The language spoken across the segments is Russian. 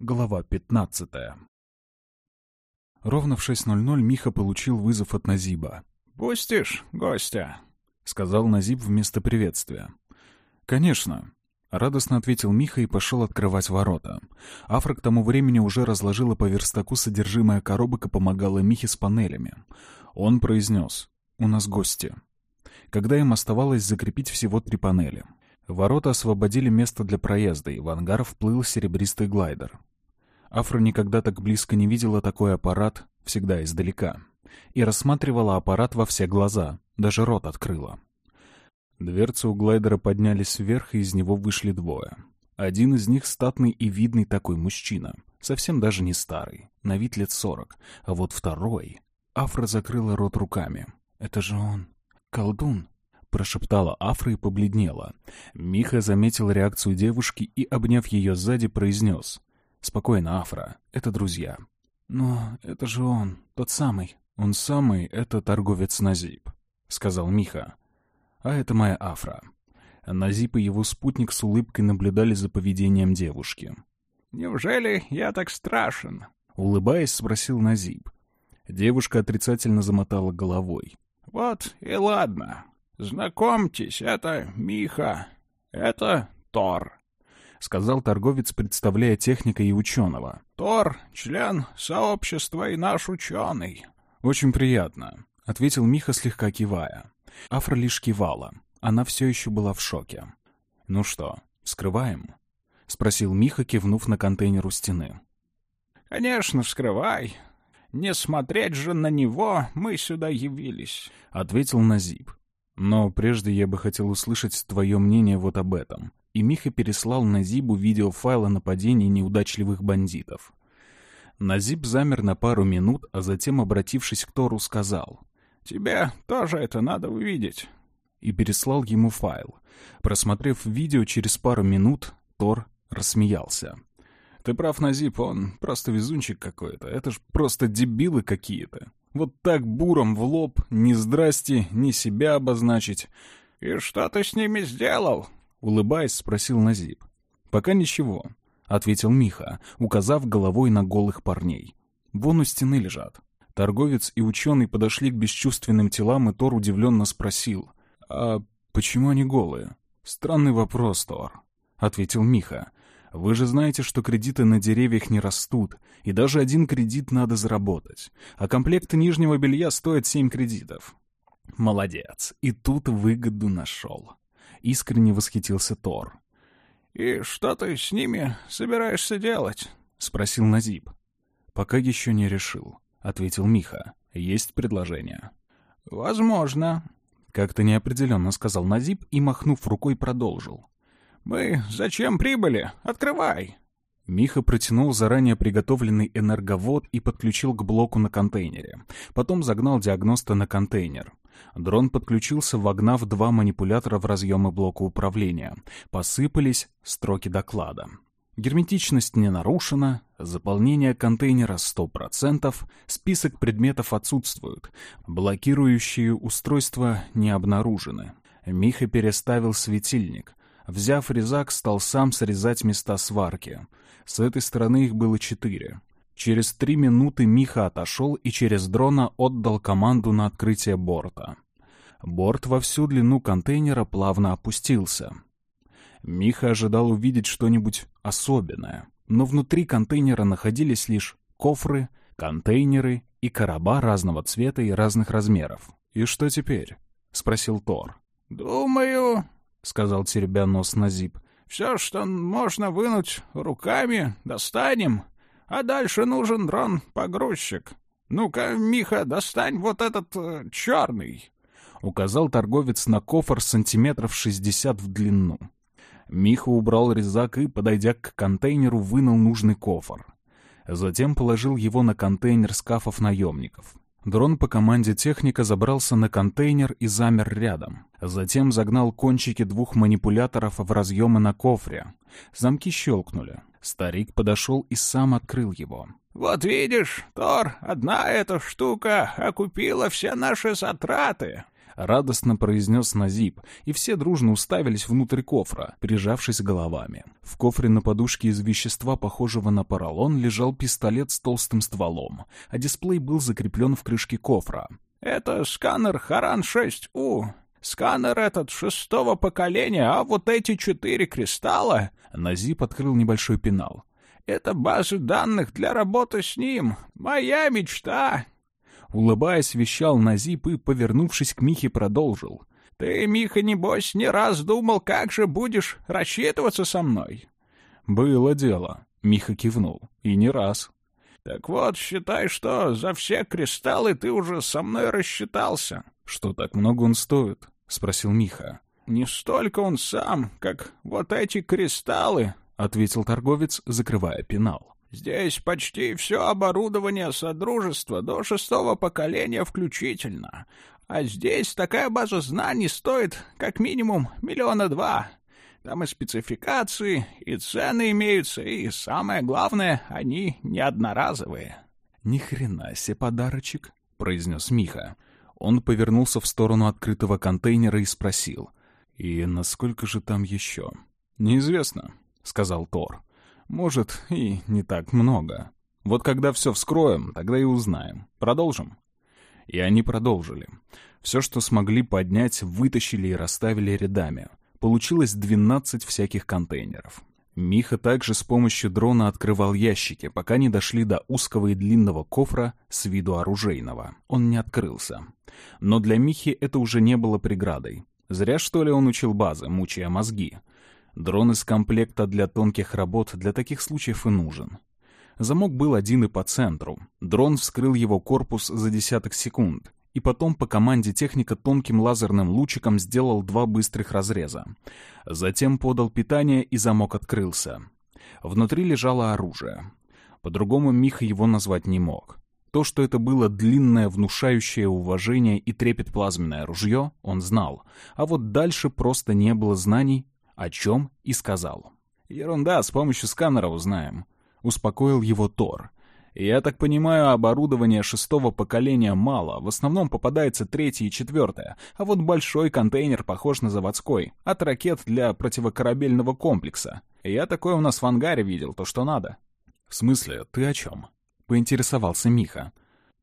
Глава 15. Ровно в 6.00 Миха получил вызов от Назиба. «Пустишь гостя?» — сказал Назиб вместо приветствия. «Конечно», — радостно ответил Миха и пошел открывать ворота. Афра к тому времени уже разложила по верстаку содержимое коробок и помогала Михе с панелями. Он произнес «У нас гости». Когда им оставалось закрепить всего три панели. Ворота освободили место для проезда, и в ангар вплыл серебристый глайдер. Афра никогда так близко не видела такой аппарат, всегда издалека. И рассматривала аппарат во все глаза, даже рот открыла. Дверцы у глайдера поднялись вверх, и из него вышли двое. Один из них статный и видный такой мужчина, совсем даже не старый, на вид лет сорок. А вот второй... Афра закрыла рот руками. «Это же он. Колдун!» Прошептала Афра и побледнела. Миха заметил реакцию девушки и, обняв ее сзади, произнес. «Спокойно, Афра. Это друзья». «Но это же он, тот самый». «Он самый — это торговец Назип», — сказал Миха. «А это моя Афра». Назип и его спутник с улыбкой наблюдали за поведением девушки. «Неужели я так страшен?» — улыбаясь, спросил Назип. Девушка отрицательно замотала головой. «Вот и ладно. Знакомьтесь, это Миха. Это Тор. — сказал торговец, представляя техника и ученого. «Тор — член сообщества и наш ученый». «Очень приятно», — ответил Миха, слегка кивая. Афра лишь кивала. Она все еще была в шоке. «Ну что, вскрываем?» — спросил Миха, кивнув на контейнер у стены. «Конечно, вскрывай. Не смотреть же на него мы сюда явились», — ответил Назиб. «Но прежде я бы хотел услышать твое мнение вот об этом и Миха переслал Назибу видеофайл о нападении неудачливых бандитов. Назиб замер на пару минут, а затем, обратившись к Тору, сказал «Тебе тоже это надо увидеть» и переслал ему файл. Просмотрев видео через пару минут, Тор рассмеялся. «Ты прав, Назип, он просто везунчик какой-то. Это ж просто дебилы какие-то. Вот так буром в лоб, ни здрасте, ни себя обозначить». «И что ты с ними сделал?» Улыбаясь, спросил Назиб. «Пока ничего», — ответил Миха, указав головой на голых парней. «Вон у стены лежат». Торговец и ученый подошли к бесчувственным телам, и Тор удивленно спросил. «А почему они голые?» «Странный вопрос, Тор», — ответил Миха. «Вы же знаете, что кредиты на деревьях не растут, и даже один кредит надо заработать. А комплект нижнего белья стоит семь кредитов». «Молодец, и тут выгоду нашел», — искренне восхитился Тор. «И что ты с ними собираешься делать?» — спросил Назиб. «Пока еще не решил», — ответил Миха. «Есть предложение». «Возможно», — как-то неопределенно сказал Назиб и, махнув рукой, продолжил. «Мы зачем прибыли? Открывай!» Миха протянул заранее приготовленный энерговод и подключил к блоку на контейнере. Потом загнал диагноста на контейнер. Дрон подключился, вогнав два манипулятора в разъемы блока управления. Посыпались строки доклада. Герметичность не нарушена, заполнение контейнера 100%, список предметов отсутствует, блокирующие устройства не обнаружены. Миха переставил светильник. Взяв резак, стал сам срезать места сварки. С этой стороны их было четыре. Через три минуты Миха отошел и через дрона отдал команду на открытие борта. Борт во всю длину контейнера плавно опустился. Миха ожидал увидеть что-нибудь особенное, но внутри контейнера находились лишь кофры, контейнеры и короба разного цвета и разных размеров. «И что теперь?» — спросил Тор. «Думаю», — сказал теребя нос Назип, — «все, что можно вынуть руками, достанем а дальше нужен дрон-погрузчик. Ну-ка, Миха, достань вот этот э, черный. Указал торговец на кофр сантиметров шестьдесят в длину. Миха убрал резак и, подойдя к контейнеру, вынул нужный кофр. Затем положил его на контейнер скафов наемников. Дрон по команде техника забрался на контейнер и замер рядом. Затем загнал кончики двух манипуляторов в разъемы на кофре. Замки щелкнули. Старик подошел и сам открыл его. «Вот видишь, Тор, одна эта штука окупила все наши затраты», — радостно произнес Назип, и все дружно уставились внутрь кофра, прижавшись головами. В кофре на подушке из вещества, похожего на поролон, лежал пистолет с толстым стволом, а дисплей был закреплен в крышке кофра. «Это сканер Харан-6У. Сканер этот шестого поколения, а вот эти четыре кристалла...» Назип открыл небольшой пенал. «Это базы данных для работы с ним. Моя мечта!» Улыбаясь, вещал Назип и, повернувшись к Михе, продолжил. «Ты, Миха, небось, не раз думал, как же будешь рассчитываться со мной?» «Было дело», — Миха кивнул. «И не раз». «Так вот, считай, что за все кристаллы ты уже со мной рассчитался». «Что, так много он стоит?» — спросил Миха. «Не столько он сам, как вот эти кристаллы», — ответил торговец, закрывая пенал. Здесь почти все оборудование Содружества до шестого поколения включительно. А здесь такая база знаний стоит как минимум миллиона два. Там и спецификации, и цены имеются, и самое главное, они не одноразовые. — Ни хрена себе подарочек, — произнес Миха. Он повернулся в сторону открытого контейнера и спросил. — И насколько же там еще? — Неизвестно, — сказал Тор. Может, и не так много. Вот когда все вскроем, тогда и узнаем. Продолжим?» И они продолжили. Все, что смогли поднять, вытащили и расставили рядами. Получилось 12 всяких контейнеров. Миха также с помощью дрона открывал ящики, пока не дошли до узкого и длинного кофра с виду оружейного. Он не открылся. Но для Михи это уже не было преградой. Зря, что ли, он учил базы, мучая мозги. Дрон из комплекта для тонких работ для таких случаев и нужен. Замок был один и по центру. Дрон вскрыл его корпус за десяток секунд, и потом по команде техника тонким лазерным лучиком сделал два быстрых разреза. Затем подал питание, и замок открылся. Внутри лежало оружие. По-другому Миха его назвать не мог. То, что это было длинное, внушающее уважение и трепет плазменное ружье, он знал. А вот дальше просто не было знаний, о чем и сказал. «Ерунда, с помощью сканера узнаем», — успокоил его Тор. «Я так понимаю, оборудования шестого поколения мало, в основном попадается третье и четвертое, а вот большой контейнер похож на заводской, от ракет для противокорабельного комплекса. Я такое у нас в ангаре видел, то что надо». «В смысле, ты о чем?» — поинтересовался Миха.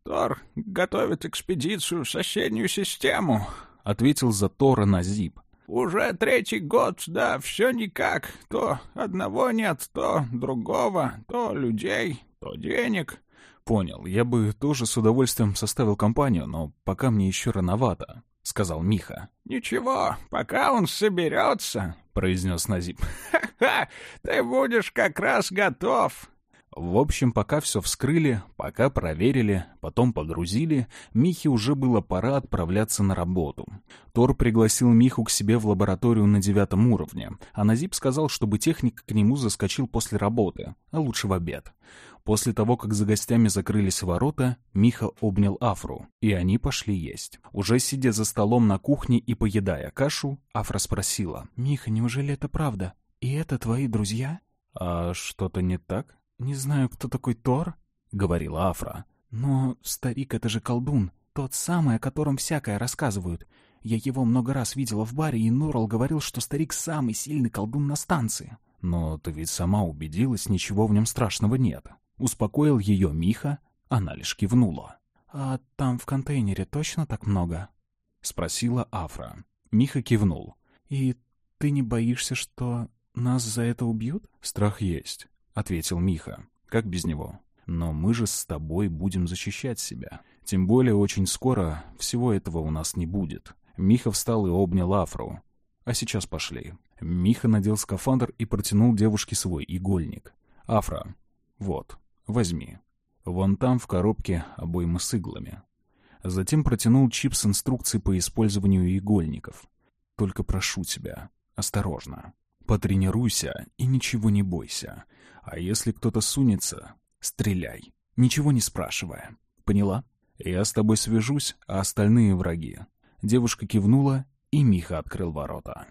«Тор готовит экспедицию в соседнюю систему», — ответил за Тора Назип. Уже третий год, да, все никак. То одного нет, то другого, то людей, то денег. Понял, я бы тоже с удовольствием составил компанию, но пока мне еще рановато, — сказал Миха. «Ничего, пока он соберется», — произнес Назип. «Ха-ха, ты будешь как раз готов». В общем, пока все вскрыли, пока проверили, потом погрузили, Михе уже было пора отправляться на работу. Тор пригласил Миху к себе в лабораторию на девятом уровне, а Назип сказал, чтобы техник к нему заскочил после работы, а лучше в обед. После того, как за гостями закрылись ворота, Миха обнял Афру, и они пошли есть. Уже сидя за столом на кухне и поедая кашу, Афра спросила. «Миха, неужели это правда? И это твои друзья?» «А что-то не так?» «Не знаю, кто такой Тор», — говорила Афра. «Но старик — это же колдун, тот самый, о котором всякое рассказывают. Я его много раз видела в баре, и Норал говорил, что старик самый сильный колдун на станции». «Но ты ведь сама убедилась, ничего в нем страшного нет». Успокоил ее Миха, она лишь кивнула. «А там в контейнере точно так много?» — спросила Афра. Миха кивнул. «И ты не боишься, что нас за это убьют?» «Страх есть. — ответил Миха. «Как без него? Но мы же с тобой будем защищать себя. Тем более очень скоро всего этого у нас не будет». Миха встал и обнял Афру. «А сейчас пошли». Миха надел скафандр и протянул девушке свой игольник. «Афра, вот, возьми. Вон там в коробке обоймы с иглами». Затем протянул чип с инструкцией по использованию игольников. «Только прошу тебя, осторожно. Потренируйся и ничего не бойся. А если кто-то сунется, стреляй, ничего не спрашивая. Поняла? Я с тобой свяжусь, а остальные враги. Девушка кивнула, и Миха открыл ворота.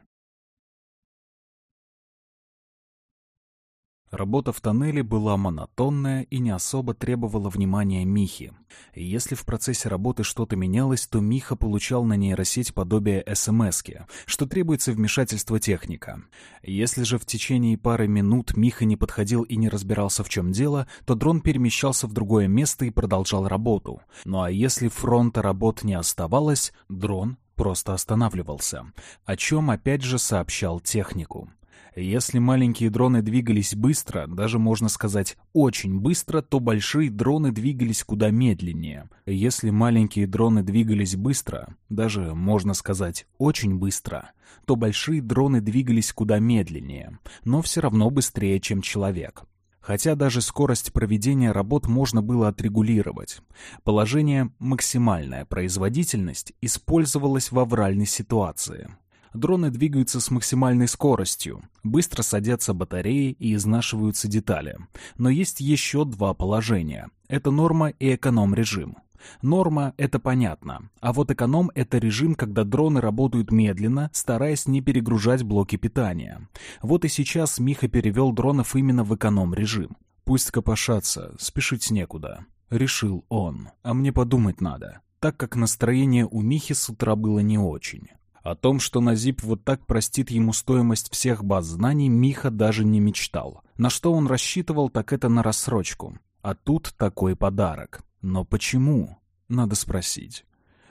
Работа в тоннеле была монотонная и не особо требовала внимания Михи. Если в процессе работы что-то менялось, то Миха получал на нейросеть подобие СМСки, что требуется вмешательства техника. Если же в течение пары минут Миха не подходил и не разбирался в чем дело, то дрон перемещался в другое место и продолжал работу. Ну а если фронта работ не оставалось, дрон просто останавливался, о чем опять же сообщал технику. Если маленькие дроны двигались быстро, даже можно сказать очень быстро, то большие дроны двигались куда медленнее. Если маленькие дроны двигались быстро, даже можно сказать очень быстро, то большие дроны двигались куда медленнее, но все равно быстрее, чем человек. Хотя даже скорость проведения работ можно было отрегулировать. Положение «максимальная производительность» использовалось в авральной ситуации дроны двигаются с максимальной скоростью, быстро садятся батареи и изнашиваются детали. Но есть еще два положения. Это норма и эконом-режим. Норма — это понятно, а вот эконом — это режим, когда дроны работают медленно, стараясь не перегружать блоки питания. Вот и сейчас Миха перевел дронов именно в эконом-режим. «Пусть копошатся, спешить некуда», — решил он. «А мне подумать надо» так как настроение у Михи с утра было не очень. О том, что Назип вот так простит ему стоимость всех баз знаний, Миха даже не мечтал. На что он рассчитывал, так это на рассрочку. А тут такой подарок. Но почему? Надо спросить.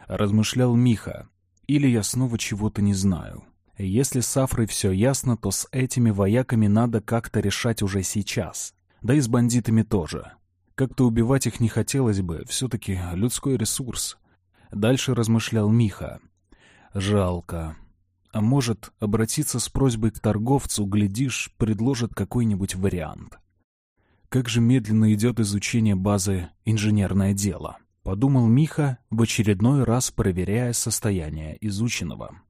Размышлял Миха. Или я снова чего-то не знаю. Если с Афрой все ясно, то с этими вояками надо как-то решать уже сейчас. Да и с бандитами тоже. Как-то убивать их не хотелось бы, все-таки людской ресурс. Дальше размышлял Миха. Жалко. А может, обратиться с просьбой к торговцу, глядишь, предложит какой-нибудь вариант. Как же медленно идет изучение базы «Инженерное дело», — подумал Миха, в очередной раз проверяя состояние изученного.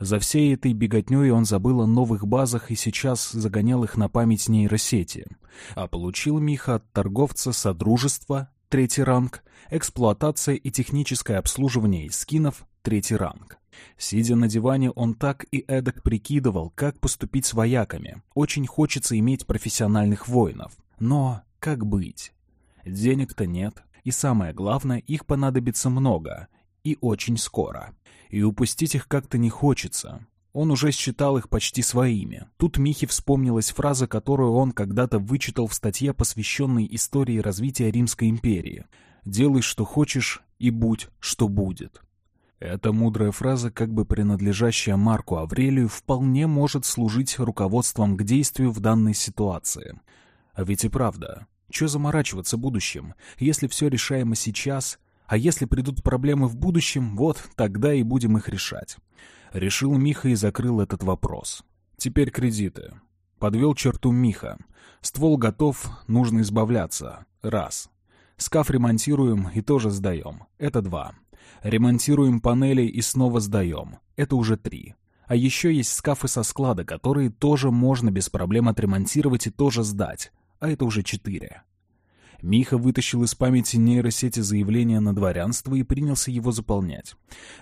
За всей этой беготней он забыл о новых базах и сейчас загонял их на память нейросети. А получил Миха от торговца Содружества, третий ранг, эксплуатация и техническое обслуживание скинов, третий ранг. Сидя на диване, он так и эдак прикидывал, как поступить с вояками. Очень хочется иметь профессиональных воинов. Но как быть? Денег-то нет. И самое главное, их понадобится много. И очень скоро. И упустить их как-то не хочется. Он уже считал их почти своими. Тут Михе вспомнилась фраза, которую он когда-то вычитал в статье, посвященной истории развития Римской империи. «Делай, что хочешь, и будь, что будет». Эта мудрая фраза, как бы принадлежащая Марку Аврелию, вполне может служить руководством к действию в данной ситуации. А ведь и правда, что заморачиваться будущим, если все решаемо сейчас, а если придут проблемы в будущем, вот тогда и будем их решать. Решил Миха и закрыл этот вопрос. Теперь кредиты. Подвел черту Миха. Ствол готов, нужно избавляться. Раз. Скаф ремонтируем и тоже сдаем. Это два. Ремонтируем панели и снова сдаем. Это уже три. А еще есть скафы со склада, которые тоже можно без проблем отремонтировать и тоже сдать. А это уже четыре. Миха вытащил из памяти нейросети заявление на дворянство и принялся его заполнять.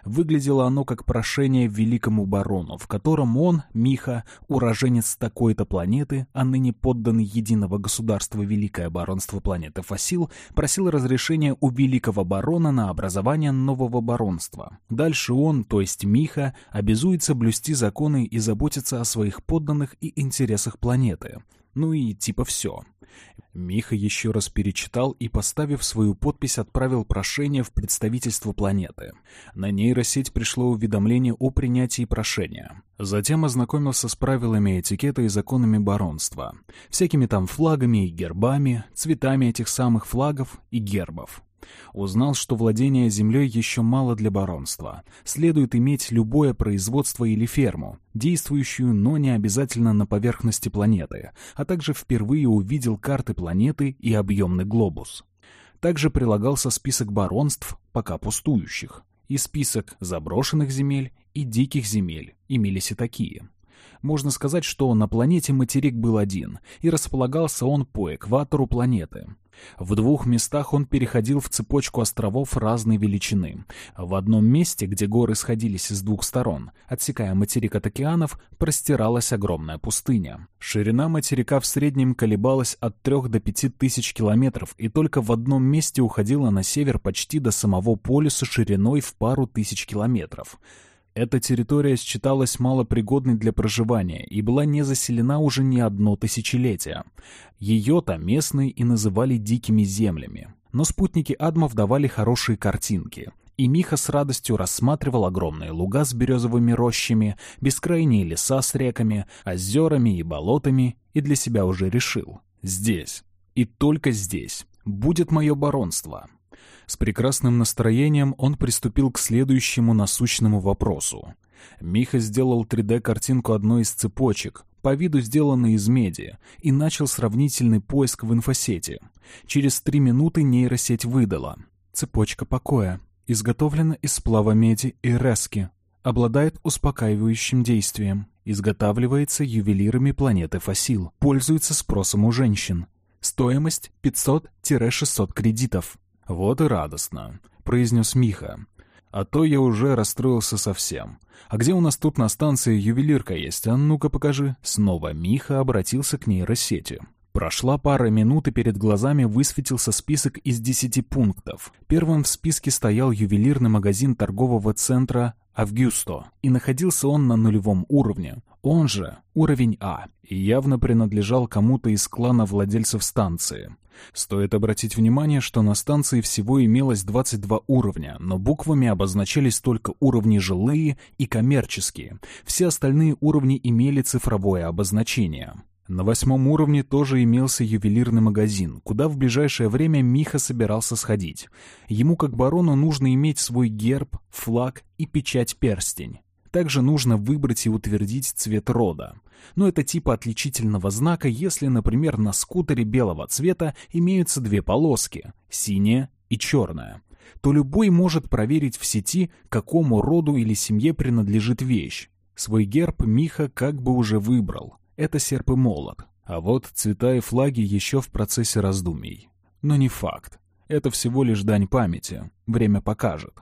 Выглядело оно как прошение великому барону, в котором он, Миха, уроженец такой-то планеты, а ныне подданный единого государства Великое баронство планеты Фасил, просил разрешения у великого барона на образование нового баронства. Дальше он, то есть Миха, обязуется блюсти законы и заботиться о своих подданных и интересах планеты. Ну и типа все. Миха еще раз перечитал и, поставив свою подпись, отправил прошение в представительство планеты. На нейросеть пришло уведомление о принятии прошения. Затем ознакомился с правилами этикета и законами баронства. Всякими там флагами и гербами, цветами этих самых флагов и гербов. Узнал, что владение землей еще мало для баронства. Следует иметь любое производство или ферму, действующую, но не обязательно на поверхности планеты, а также впервые увидел карты планеты и объемный глобус. Также прилагался список баронств, пока пустующих, и список заброшенных земель и диких земель, имелись и такие. Можно сказать, что на планете материк был один, и располагался он по экватору планеты. В двух местах он переходил в цепочку островов разной величины. В одном месте, где горы сходились с двух сторон, отсекая материк от океанов, простиралась огромная пустыня. Ширина материка в среднем колебалась от 3 до 5 тысяч километров и только в одном месте уходила на север почти до самого полюса шириной в пару тысяч километров. Эта территория считалась малопригодной для проживания и была не заселена уже не одно тысячелетие. Ее-то местные и называли дикими землями. Но спутники Адмов давали хорошие картинки. И Миха с радостью рассматривал огромные луга с березовыми рощами, бескрайние леса с реками, озерами и болотами, и для себя уже решил. Здесь, и только здесь, будет мое баронство. С прекрасным настроением он приступил к следующему насущному вопросу. Миха сделал 3D-картинку одной из цепочек, по виду сделанной из меди, и начал сравнительный поиск в инфосете. Через три минуты нейросеть выдала. Цепочка покоя. Изготовлена из сплава меди и рески. Обладает успокаивающим действием. Изготавливается ювелирами планеты Фасил. Пользуется спросом у женщин. Стоимость 500-600 кредитов. «Вот и радостно», — произнес Миха. «А то я уже расстроился совсем. А где у нас тут на станции ювелирка есть? А ну-ка покажи». Снова Миха обратился к нейросети. Прошла пара минут, и перед глазами высветился список из десяти пунктов. Первым в списке стоял ювелирный магазин торгового центра «Авгюсто», и находился он на нулевом уровне, он же уровень А, и явно принадлежал кому-то из клана владельцев станции. Стоит обратить внимание, что на станции всего имелось 22 уровня, но буквами обозначались только уровни жилые и коммерческие. Все остальные уровни имели цифровое обозначение. На восьмом уровне тоже имелся ювелирный магазин, куда в ближайшее время Миха собирался сходить. Ему, как барону, нужно иметь свой герб, флаг и печать-перстень. Также нужно выбрать и утвердить цвет рода. Но это типа отличительного знака, если, например, на скутере белого цвета имеются две полоски — синяя и черная то любой может проверить в сети, какому роду или семье принадлежит вещь. Свой герб Миха как бы уже выбрал. Это серп и молот. А вот цвета и флаги еще в процессе раздумий. Но не факт. Это всего лишь дань памяти. Время покажет.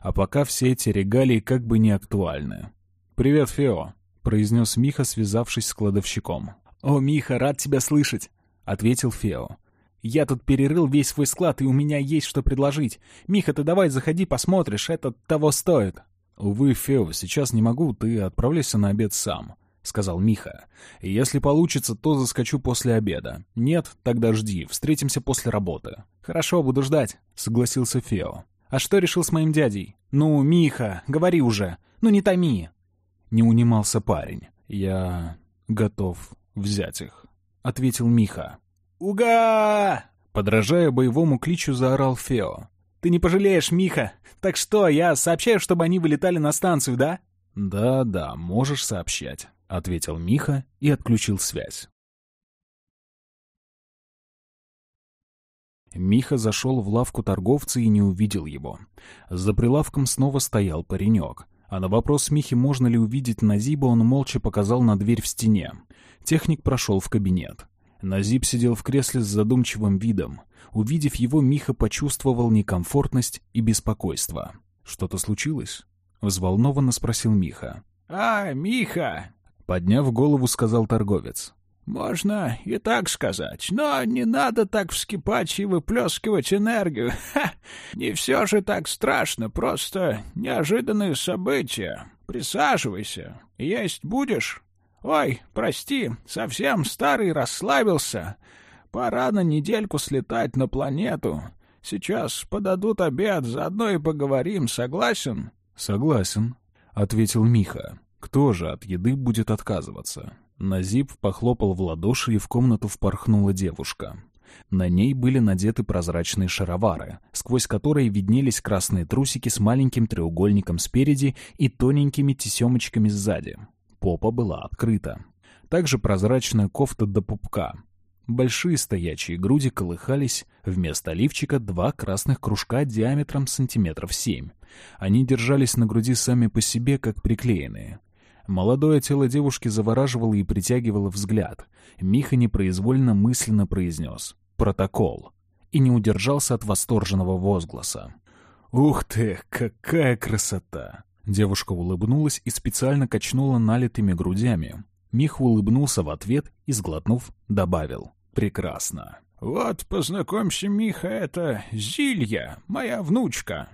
А пока все эти регалии как бы не актуальны. «Привет, Фео», — произнес Миха, связавшись с кладовщиком. «О, Миха, рад тебя слышать», — ответил Фео. «Я тут перерыл весь свой склад, и у меня есть что предложить. Миха, ты давай заходи, посмотришь, это того стоит». «Увы, Фео, сейчас не могу, ты отправляйся на обед сам», — сказал Миха. «Если получится, то заскочу после обеда. Нет, тогда жди, встретимся после работы». «Хорошо, буду ждать», — согласился Фео. А что решил с моим дядей? Ну, Миха, говори уже. Ну, не томи. Не унимался парень. Я готов взять их, ответил Миха. Уга! Подражая боевому кличу, заорал Фео. «Ты не пожалеешь, Миха! Так что, я сообщаю, чтобы они вылетали на станцию, да?» «Да-да, можешь сообщать», — ответил Миха и отключил связь. Миха зашел в лавку торговца и не увидел его. За прилавком снова стоял паренек. А на вопрос Михи, можно ли увидеть Назиба, он молча показал на дверь в стене. Техник прошел в кабинет. Назиб сидел в кресле с задумчивым видом. Увидев его, Миха почувствовал некомфортность и беспокойство. «Что-то случилось?» — взволнованно спросил Миха. «А, Миха!» — подняв голову, сказал торговец. Можно и так сказать, но не надо так вскипать и выплескивать энергию. Ха! Не все же так страшно, просто неожиданные события. Присаживайся. Есть будешь? Ой, прости, совсем старый расслабился. Пора на недельку слетать на планету. Сейчас подадут обед, заодно и поговорим, согласен? Согласен, ответил Миха. Кто же от еды будет отказываться? Назип похлопал в ладоши, и в комнату впорхнула девушка. На ней были надеты прозрачные шаровары, сквозь которые виднелись красные трусики с маленьким треугольником спереди и тоненькими тесемочками сзади. Попа была открыта. Также прозрачная кофта до пупка. Большие стоячие груди колыхались, вместо лифчика два красных кружка диаметром сантиметров семь. Они держались на груди сами по себе, как приклеенные. Молодое тело девушки завораживало и притягивало взгляд. Миха непроизвольно мысленно произнес «Протокол». и не удержался от восторженного возгласа. «Ух ты, какая красота!» Девушка улыбнулась и специально качнула налитыми грудями. Мих улыбнулся в ответ и, сглотнув, добавил. «Прекрасно». «Вот, познакомься, Миха, это Зилья, моя внучка».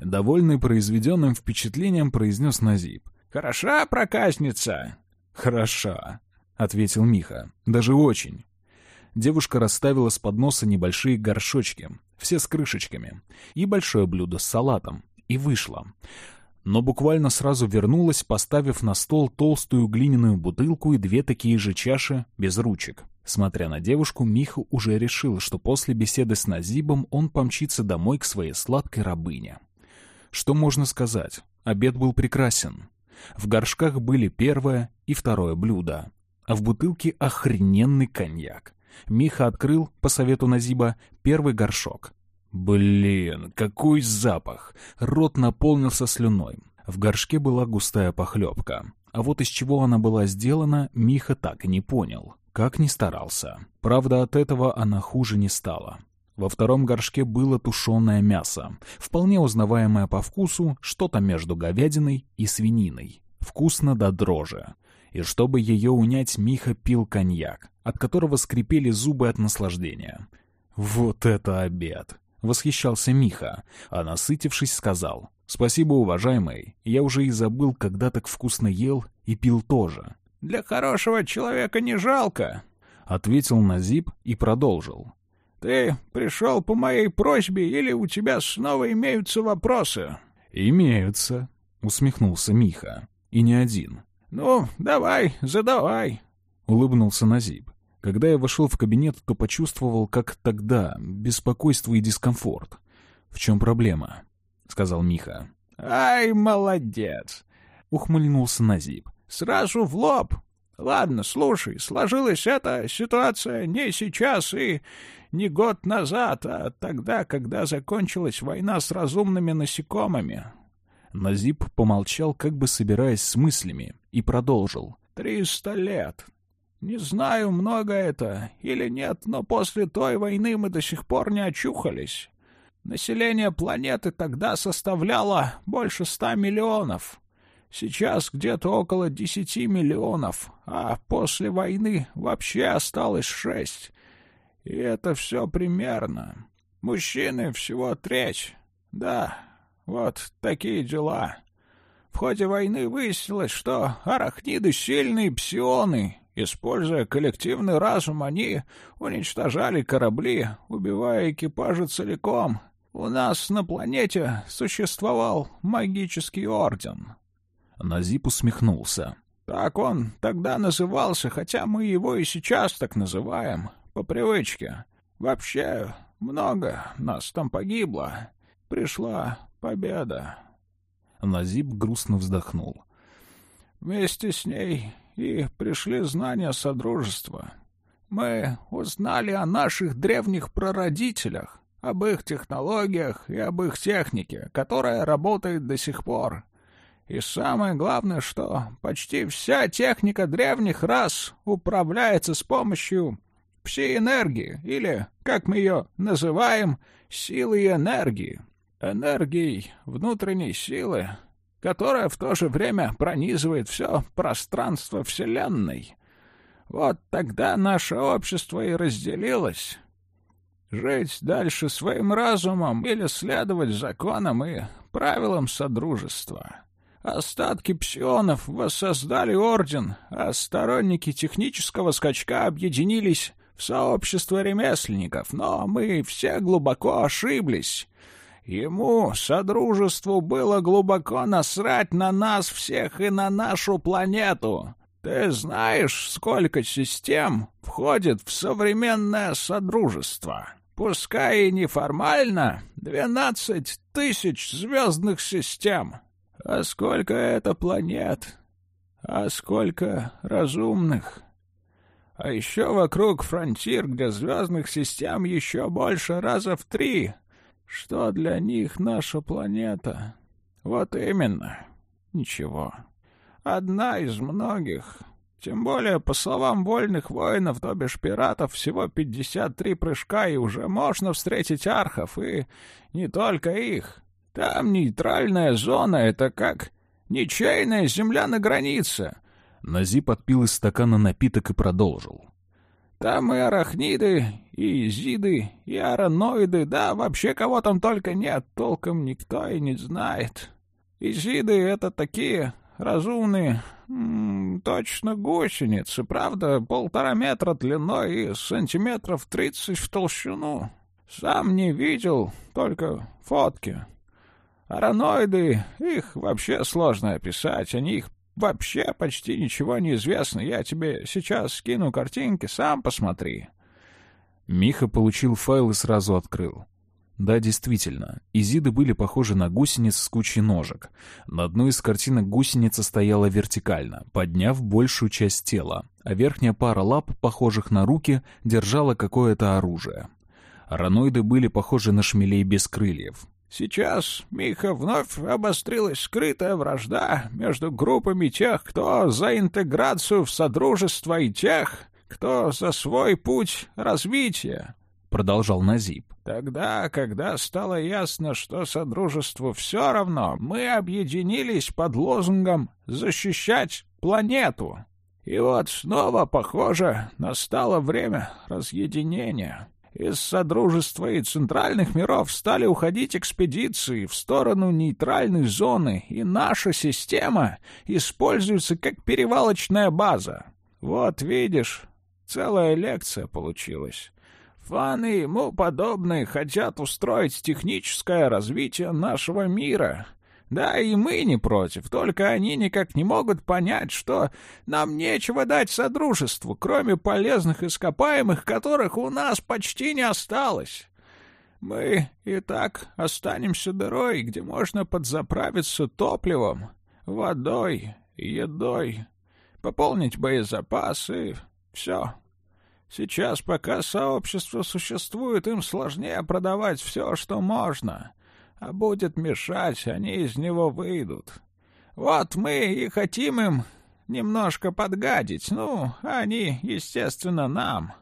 Довольный произведенным впечатлением произнес Назиб. «Хороша проказница?» «Хороша», — ответил Миха. «Даже очень». Девушка расставила с подноса небольшие горшочки, все с крышечками, и большое блюдо с салатом, и вышла. Но буквально сразу вернулась, поставив на стол толстую глиняную бутылку и две такие же чаши без ручек. Смотря на девушку, Миха уже решил, что после беседы с Назибом он помчится домой к своей сладкой рабыне. Что можно сказать? Обед был прекрасен. В горшках были первое и второе блюдо, а в бутылке охрененный коньяк. Миха открыл, по совету Назиба, первый горшок. Блин, какой запах! Рот наполнился слюной. В горшке была густая похлебка. А вот из чего она была сделана, Миха так и не понял. Как ни старался. Правда, от этого она хуже не стала. Во втором горшке было тушеное мясо, вполне узнаваемое по вкусу, что-то между говядиной и свининой. Вкусно до дрожи. И чтобы ее унять, Миха пил коньяк, от которого скрипели зубы от наслаждения. «Вот это обед!» — восхищался Миха, а насытившись сказал. «Спасибо, уважаемый, я уже и забыл, когда так вкусно ел и пил тоже». «Для хорошего человека не жалко», — ответил Назиб и продолжил. «Ты пришел по моей просьбе или у тебя снова имеются вопросы?» «Имеются», — усмехнулся Миха. «И не один». «Ну, давай, задавай», — улыбнулся Назиб. Когда я вошел в кабинет, то почувствовал, как тогда, беспокойство и дискомфорт. «В чем проблема?» — сказал Миха. «Ай, молодец!» — ухмыльнулся Назиб. «Сразу в лоб. Ладно, слушай, сложилась эта ситуация не сейчас и не год назад, а тогда, когда закончилась война с разумными насекомыми». Назиб помолчал, как бы собираясь с мыслями, и продолжил. «Триста лет. Не знаю, много это или нет, но после той войны мы до сих пор не очухались. Население планеты тогда составляло больше ста миллионов. Сейчас где-то около десяти миллионов, а после войны вообще осталось шесть. И это все примерно. Мужчины всего треть. Да, вот такие дела. В ходе войны выяснилось, что арахниды — сильные псионы, Используя коллективный разум, они уничтожали корабли, убивая экипажи целиком. У нас на планете существовал магический орден. Назип усмехнулся. Так он тогда назывался, хотя мы его и сейчас так называем, по привычке. Вообще, много нас там погибло. Пришла победа. Назип грустно вздохнул. Вместе с ней и пришли знания Содружества. Мы узнали о наших древних прародителях, об их технологиях и об их технике, которая работает до сих пор. И самое главное, что почти вся техника древних рас управляется с помощью пси-энергии, или, как мы ее называем, силы энергии. Энергией внутренней силы, которая в то же время пронизывает все пространство Вселенной. Вот тогда наше общество и разделилось. Жить дальше своим разумом или следовать законам и правилам Содружества. Остатки псионов воссоздали Орден, а сторонники технического скачка объединились в сообщество ремесленников, но мы все глубоко ошиблись. Ему, Содружеству, было глубоко насрать на нас всех и на нашу планету. Ты знаешь, сколько систем входит в современное Содружество? Пускай и неформально, двенадцать тысяч звездных систем. А сколько это планет? А сколько разумных? А еще вокруг фронтир, где звездных систем еще больше раза в три — что для них наша планета? Вот именно. Ничего. Одна из многих. Тем более, по словам вольных воинов, то бишь пиратов, всего 53 прыжка, и уже можно встретить архов, и не только их. Там нейтральная зона — это как ничейная земля на границе. Нази подпил из стакана напиток и продолжил. Там и арахниды, и изиды, и араноиды, да вообще кого там только нет, толком никто и не знает. Изиды — это такие разумные, м -м, точно гусеницы, правда, полтора метра длиной и сантиметров тридцать в толщину. Сам не видел, только фотки. Араноиды, их вообще сложно описать, о них вообще почти ничего не известно. Я тебе сейчас скину картинки, сам посмотри». Миха получил файл и сразу открыл. Да, действительно, изиды были похожи на гусениц с кучей ножек. На одной из картинок гусеница стояла вертикально, подняв большую часть тела, а верхняя пара лап, похожих на руки, держала какое-то оружие. Раноиды были похожи на шмелей без крыльев. Сейчас, Миха, вновь обострилась скрытая вражда между группами тех, кто за интеграцию в Содружество, и тех, кто за свой путь развития, — продолжал Назип. Тогда, когда стало ясно, что Содружеству все равно, мы объединились под лозунгом «защищать планету». И вот снова, похоже, настало время разъединения. Из Содружества и Центральных миров стали уходить экспедиции в сторону нейтральной зоны, и наша система используется как перевалочная база. Вот видишь, целая лекция получилась. Фаны ему подобные хотят устроить техническое развитие нашего мира — да, и мы не против, только они никак не могут понять, что нам нечего дать Содружеству, кроме полезных ископаемых, которых у нас почти не осталось. Мы и так останемся дырой, где можно подзаправиться топливом, водой, едой, пополнить боезапасы, все. Сейчас, пока сообщество существует, им сложнее продавать все, что можно а будет мешать, они из него выйдут. Вот мы и хотим им немножко подгадить, ну, они, естественно, нам.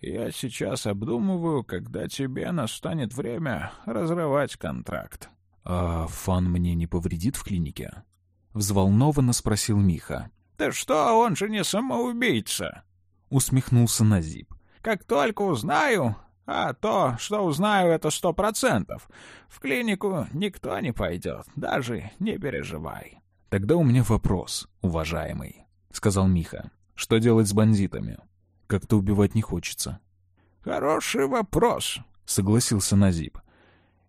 Я сейчас обдумываю, когда тебе настанет время разрывать контракт. — А Фан мне не повредит в клинике? — взволнованно спросил Миха. — Ты что, он же не самоубийца! — усмехнулся Назип. — Как только узнаю, а то, что узнаю, это сто процентов. В клинику никто не пойдет, даже не переживай. Тогда у меня вопрос, уважаемый, — сказал Миха. Что делать с бандитами? Как-то убивать не хочется. Хороший вопрос, — согласился Назип.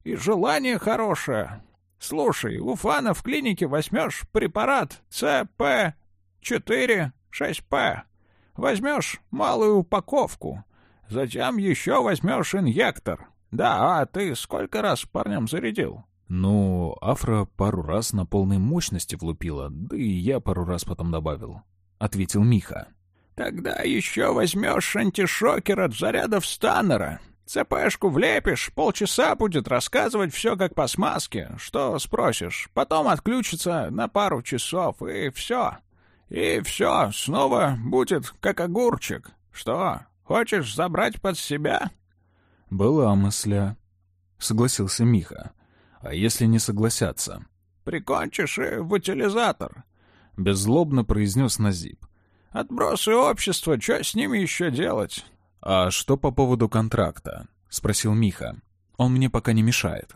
И желание хорошее. Слушай, у Фана в клинике возьмешь препарат ЦП-4-6П. Возьмешь малую упаковку — Затем еще возьмешь инъектор. Да, а ты сколько раз парням зарядил? Ну, Афра пару раз на полной мощности влупила, да и я пару раз потом добавил. Ответил Миха. Тогда еще возьмешь антишокер от зарядов Станнера. ЦПшку влепишь, полчаса будет рассказывать все как по смазке, что спросишь. Потом отключится на пару часов, и все. И все, снова будет как огурчик. Что, Хочешь забрать под себя?» «Была мысля», — согласился Миха. «А если не согласятся?» «Прикончишь и в утилизатор», — беззлобно произнес Назип. «Отбросы общества, что с ними еще делать?» «А что по поводу контракта?» — спросил Миха. «Он мне пока не мешает».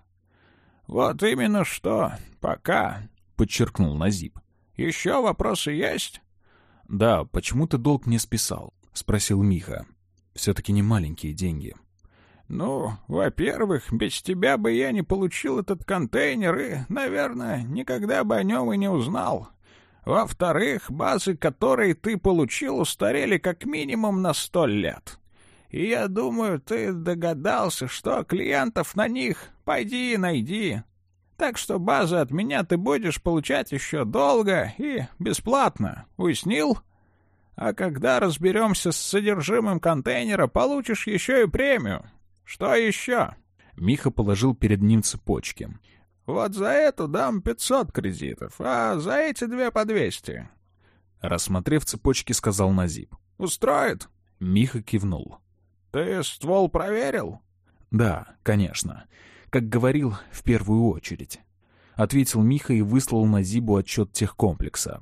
«Вот именно что, пока», — подчеркнул Назип. «Еще вопросы есть?» «Да, почему ты долг не списал?» — спросил Миха. Все-таки не маленькие деньги. «Ну, во-первых, без тебя бы я не получил этот контейнер и, наверное, никогда бы о нем и не узнал. Во-вторых, базы, которые ты получил, устарели как минимум на сто лет. И я думаю, ты догадался, что клиентов на них пойди и найди. Так что базы от меня ты будешь получать еще долго и бесплатно. Уяснил?» А когда разберемся с содержимым контейнера, получишь еще и премию. Что еще?» Миха положил перед ним цепочки. «Вот за эту дам пятьсот кредитов, а за эти две по двести. Рассмотрев цепочки, сказал Назиб. «Устроит?» Миха кивнул. «Ты ствол проверил?» «Да, конечно. Как говорил, в первую очередь». Ответил Миха и выслал Назибу отчет техкомплекса.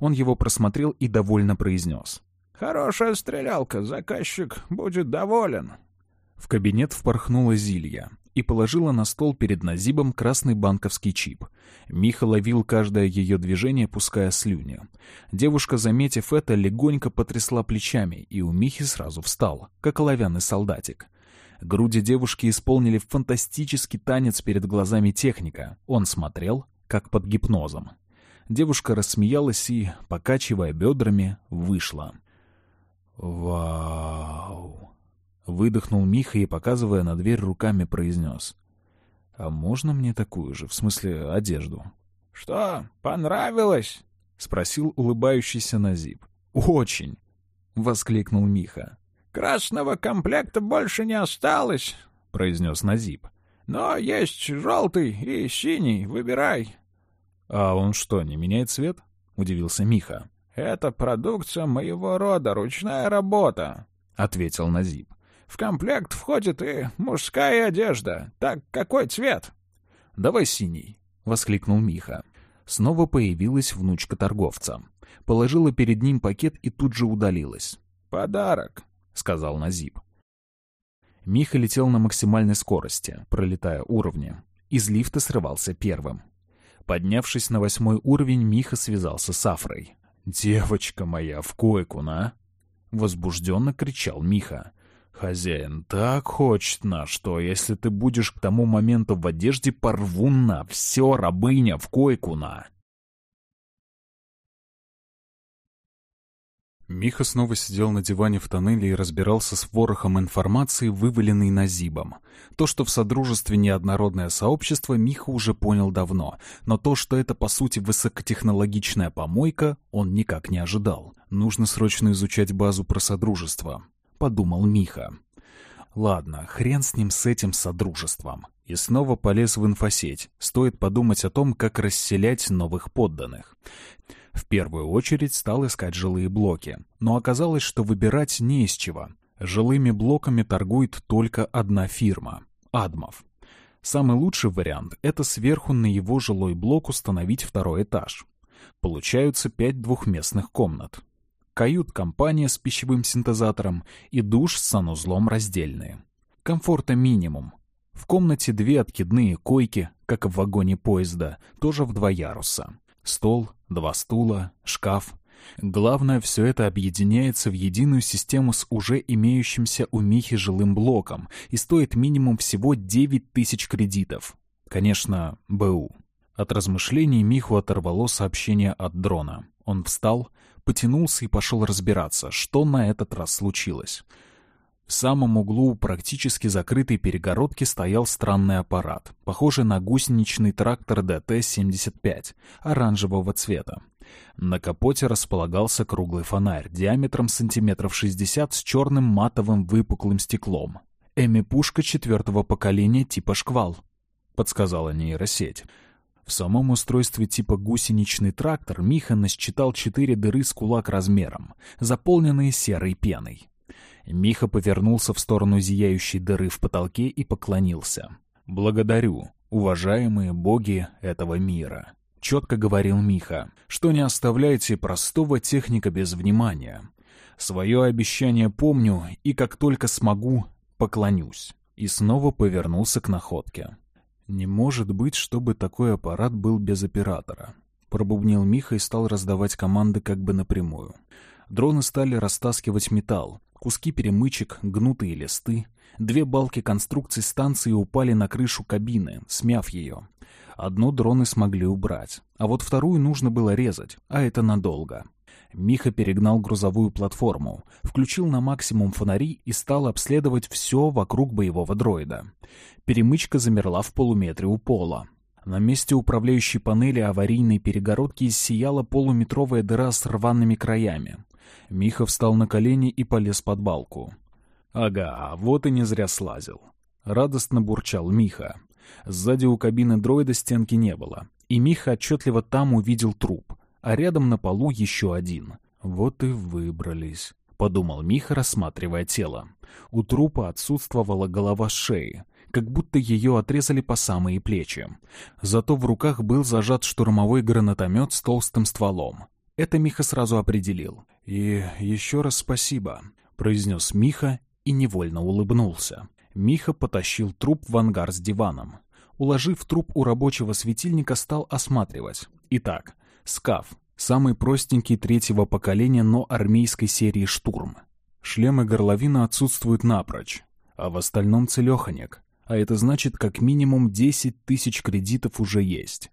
Он его просмотрел и довольно произнес. «Хорошая стрелялка, заказчик будет доволен». В кабинет впорхнула Зилья и положила на стол перед Назибом красный банковский чип. Миха ловил каждое ее движение, пуская слюни. Девушка, заметив это, легонько потрясла плечами, и у Михи сразу встал, как оловянный солдатик. Груди девушки исполнили фантастический танец перед глазами техника. Он смотрел, как под гипнозом. Девушка рассмеялась и, покачивая бедрами, вышла. «Вау!» Выдохнул Миха и, показывая на дверь руками, произнес. «А можно мне такую же, в смысле одежду?» «Что, понравилось?» — спросил улыбающийся Назиб. «Очень!» — воскликнул Миха. «Красного комплекта больше не осталось», — произнес Назиб. «Но есть желтый и синий, выбирай». «А он что, не меняет цвет?» — удивился Миха. «Это продукция моего рода, ручная работа», — ответил Назиб. В комплект входит и мужская одежда. Так какой цвет? — Давай синий, — воскликнул Миха. Снова появилась внучка торговца. Положила перед ним пакет и тут же удалилась. «Подарок», — сказал Назиб. Миха летел на максимальной скорости, пролетая уровни. Из лифта срывался первым. Поднявшись на восьмой уровень, Миха связался с Афрой. «Девочка моя, в койку, на!» Возбужденно кричал Миха. Хозяин так хочет на, что если ты будешь к тому моменту в одежде, порву на, все, рабыня, в койку на. Миха снова сидел на диване в тоннеле и разбирался с ворохом информации, вываленной Назибом. То, что в Содружестве неоднородное сообщество, Миха уже понял давно, но то, что это по сути высокотехнологичная помойка, он никак не ожидал. Нужно срочно изучать базу про Содружество подумал Миха. Ладно, хрен с ним с этим содружеством. И снова полез в инфосеть. Стоит подумать о том, как расселять новых подданных. В первую очередь стал искать жилые блоки. Но оказалось, что выбирать не из чего. Жилыми блоками торгует только одна фирма — Адмов. Самый лучший вариант — это сверху на его жилой блок установить второй этаж. Получаются пять двухместных комнат кают-компания с пищевым синтезатором и душ с санузлом раздельные. Комфорта минимум. В комнате две откидные койки, как в вагоне поезда, тоже в два яруса. Стол, два стула, шкаф. Главное, все это объединяется в единую систему с уже имеющимся у Михи жилым блоком и стоит минимум всего 9 тысяч кредитов. Конечно, БУ. От размышлений Миху оторвало сообщение от дрона. Он встал, потянулся и пошел разбираться, что на этот раз случилось. В самом углу практически закрытой перегородки стоял странный аппарат, похожий на гусеничный трактор ДТ-75, оранжевого цвета. На капоте располагался круглый фонарь диаметром сантиметров 60 с черным матовым выпуклым стеклом. «Эми-пушка четвертого поколения типа «Шквал», — подсказала нейросеть. В самом устройстве типа гусеничный трактор Миха насчитал четыре дыры с кулак размером, заполненные серой пеной. Миха повернулся в сторону зияющей дыры в потолке и поклонился. «Благодарю, уважаемые боги этого мира», — четко говорил Миха, «что не оставляйте простого техника без внимания. Свое обещание помню, и как только смогу, поклонюсь». И снова повернулся к находке. «Не может быть, чтобы такой аппарат был без оператора», — пробубнил Миха и стал раздавать команды как бы напрямую. Дроны стали растаскивать металл, куски перемычек, гнутые листы. Две балки конструкции станции упали на крышу кабины, смяв ее. Одну дроны смогли убрать, а вот вторую нужно было резать, а это надолго. Миха перегнал грузовую платформу, включил на максимум фонари и стал обследовать все вокруг боевого дроида. Перемычка замерла в полуметре у пола. На месте управляющей панели аварийной перегородки сияла полуметровая дыра с рваными краями. Миха встал на колени и полез под балку. «Ага, вот и не зря слазил». Радостно бурчал Миха. Сзади у кабины дроида стенки не было, и Миха отчетливо там увидел труп — а рядом на полу еще один. «Вот и выбрались», — подумал Миха, рассматривая тело. У трупа отсутствовала голова с шеи, как будто ее отрезали по самые плечи. Зато в руках был зажат штурмовой гранатомет с толстым стволом. Это Миха сразу определил. «И еще раз спасибо», — произнес Миха и невольно улыбнулся. Миха потащил труп в ангар с диваном. Уложив труп у рабочего светильника, стал осматривать. Итак, скаф. Самый простенький третьего поколения, но армейской серии «Штурм». Шлем и горловина отсутствуют напрочь, а в остальном целеханек. А это значит, как минимум 10 тысяч кредитов уже есть.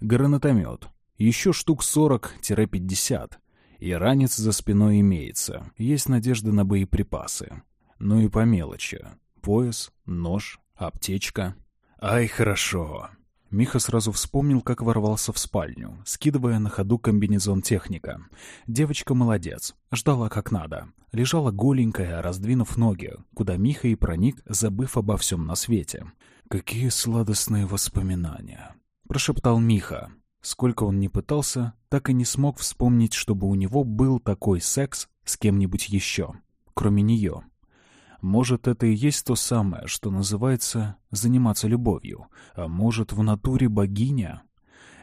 Гранатомет. Еще штук 40-50. И ранец за спиной имеется. Есть надежда на боеприпасы. Ну и по мелочи. Пояс, нож, аптечка. Ай, хорошо. Миха сразу вспомнил, как ворвался в спальню, скидывая на ходу комбинезон техника. Девочка молодец, ждала как надо. Лежала голенькая, раздвинув ноги, куда Миха и проник, забыв обо всем на свете. «Какие сладостные воспоминания!» — прошептал Миха. Сколько он ни пытался, так и не смог вспомнить, чтобы у него был такой секс с кем-нибудь еще, кроме нее. Может, это и есть то самое, что называется заниматься любовью, а может, в натуре богиня?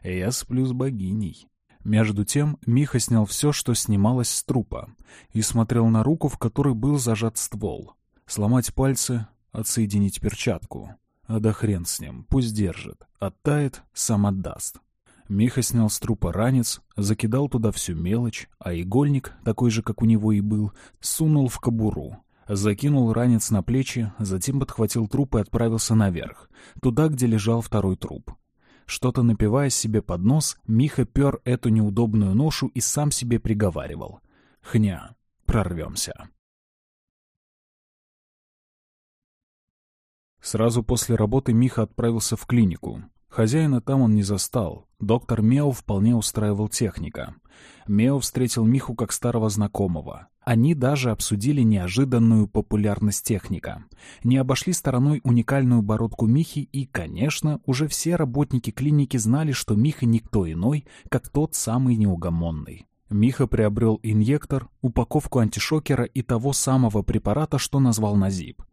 Я сплю с богиней. Между тем Миха снял все, что снималось с трупа, и смотрел на руку, в которой был зажат ствол. Сломать пальцы, отсоединить перчатку. А да хрен с ним, пусть держит. Оттает, сам отдаст. Миха снял с трупа ранец, закидал туда всю мелочь, а игольник, такой же, как у него и был, сунул в кобуру, Закинул ранец на плечи, затем подхватил труп и отправился наверх, туда, где лежал второй труп. Что-то напивая себе под нос, Миха пер эту неудобную ношу и сам себе приговаривал. «Хня, прорвемся». Сразу после работы Миха отправился в клинику. Хозяина там он не застал. Доктор Мео вполне устраивал техника. Мео встретил Миху как старого знакомого. Они даже обсудили неожиданную популярность техника. Не обошли стороной уникальную бородку Михи и, конечно, уже все работники клиники знали, что Миха никто иной, как тот самый неугомонный. Миха приобрел инъектор, упаковку антишокера и того самого препарата, что назвал Назиб.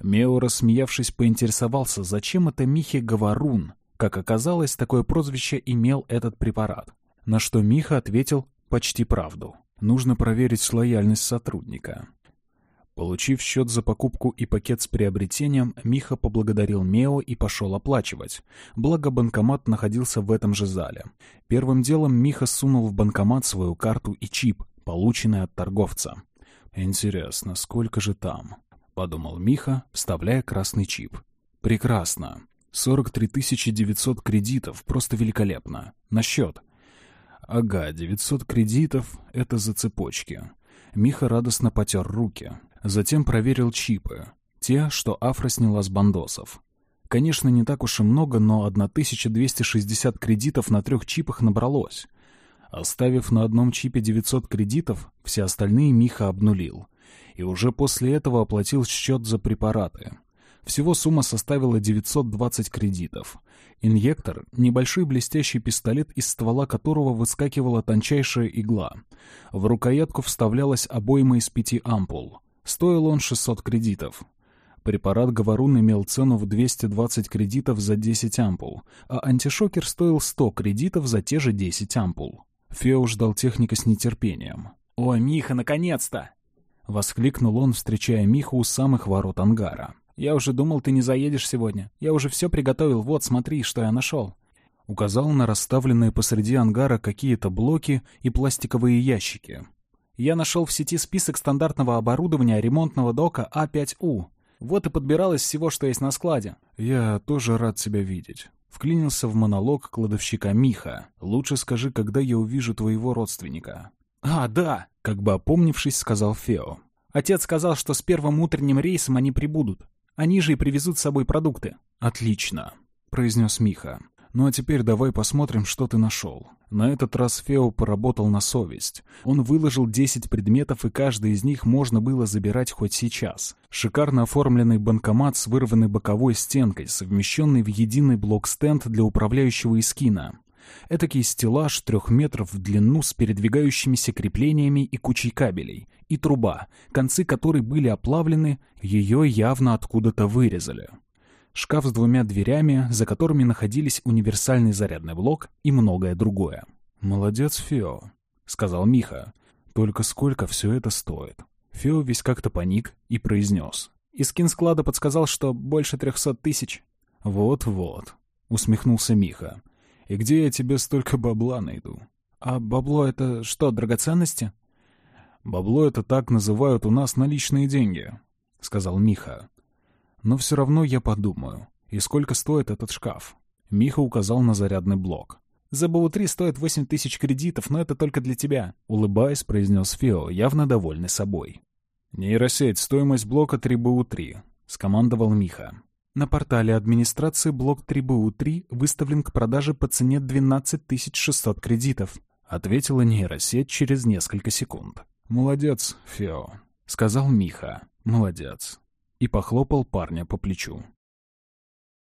Мео, рассмеявшись, поинтересовался, зачем это Михе Говорун. Как оказалось, такое прозвище имел этот препарат. На что Миха ответил почти правду. Нужно проверить лояльность сотрудника. Получив счет за покупку и пакет с приобретением, Миха поблагодарил Мео и пошел оплачивать. Благо банкомат находился в этом же зале. Первым делом Миха сунул в банкомат свою карту и чип, полученный от торговца. «Интересно, сколько же там?» — подумал Миха, вставляя красный чип. «Прекрасно. 43 900 кредитов, просто великолепно. На счет. Ага, 900 кредитов — это за цепочки. Миха радостно потер руки. Затем проверил чипы. Те, что Афра сняла с бандосов. Конечно, не так уж и много, но 1260 кредитов на трех чипах набралось. Оставив на одном чипе 900 кредитов, все остальные Миха обнулил. И уже после этого оплатил счет за препараты. Всего сумма составила 920 кредитов. Инъектор — небольшой блестящий пистолет, из ствола которого выскакивала тончайшая игла. В рукоятку вставлялась обойма из пяти ампул. Стоил он 600 кредитов. Препарат Говорун имел цену в 220 кредитов за 10 ампул, а антишокер стоил 100 кредитов за те же 10 ампул. Фео ждал техника с нетерпением. «О, Миха, наконец-то!» — воскликнул он, встречая Миху у самых ворот ангара. «Я уже думал, ты не заедешь сегодня. Я уже все приготовил. Вот, смотри, что я нашел». Указал на расставленные посреди ангара какие-то блоки и пластиковые ящики. «Я нашел в сети список стандартного оборудования ремонтного дока А5У. Вот и подбиралось всего, что есть на складе». «Я тоже рад тебя видеть». Вклинился в монолог кладовщика Миха. «Лучше скажи, когда я увижу твоего родственника». «А, да!» — как бы опомнившись, сказал Фео. «Отец сказал, что с первым утренним рейсом они прибудут. Они же и привезут с собой продукты». «Отлично», — произнес Миха. «Ну а теперь давай посмотрим, что ты нашел». На этот раз Фео поработал на совесть. Он выложил 10 предметов, и каждый из них можно было забирать хоть сейчас. Шикарно оформленный банкомат с вырванной боковой стенкой, совмещенный в единый блок-стенд для управляющего эскина. Этакий стеллаж трех метров в длину с передвигающимися креплениями и кучей кабелей, и труба, концы которой были оплавлены, ее явно откуда-то вырезали. Шкаф с двумя дверями, за которыми находились универсальный зарядный блок и многое другое. «Молодец, Фео», — сказал Миха. «Только сколько все это стоит?» Фео весь как-то паник и произнес. Искин склада подсказал, что больше трехсот тысяч. «Вот-вот», — усмехнулся Миха. «И где я тебе столько бабла найду?» «А бабло — это что, драгоценности?» «Бабло — это так называют у нас наличные деньги», — сказал Миха. «Но все равно я подумаю. И сколько стоит этот шкаф?» Миха указал на зарядный блок. «За БУ-3 стоит восемь тысяч кредитов, но это только для тебя», — улыбаясь, произнес Фео, явно довольный собой. «Нейросеть, стоимость блока 3БУ-3», — скомандовал Миха. На портале администрации блок 3БУ-3 выставлен к продаже по цене 12 600 кредитов, ответила нейросеть через несколько секунд. «Молодец, Фео», — сказал Миха. «Молодец». И похлопал парня по плечу.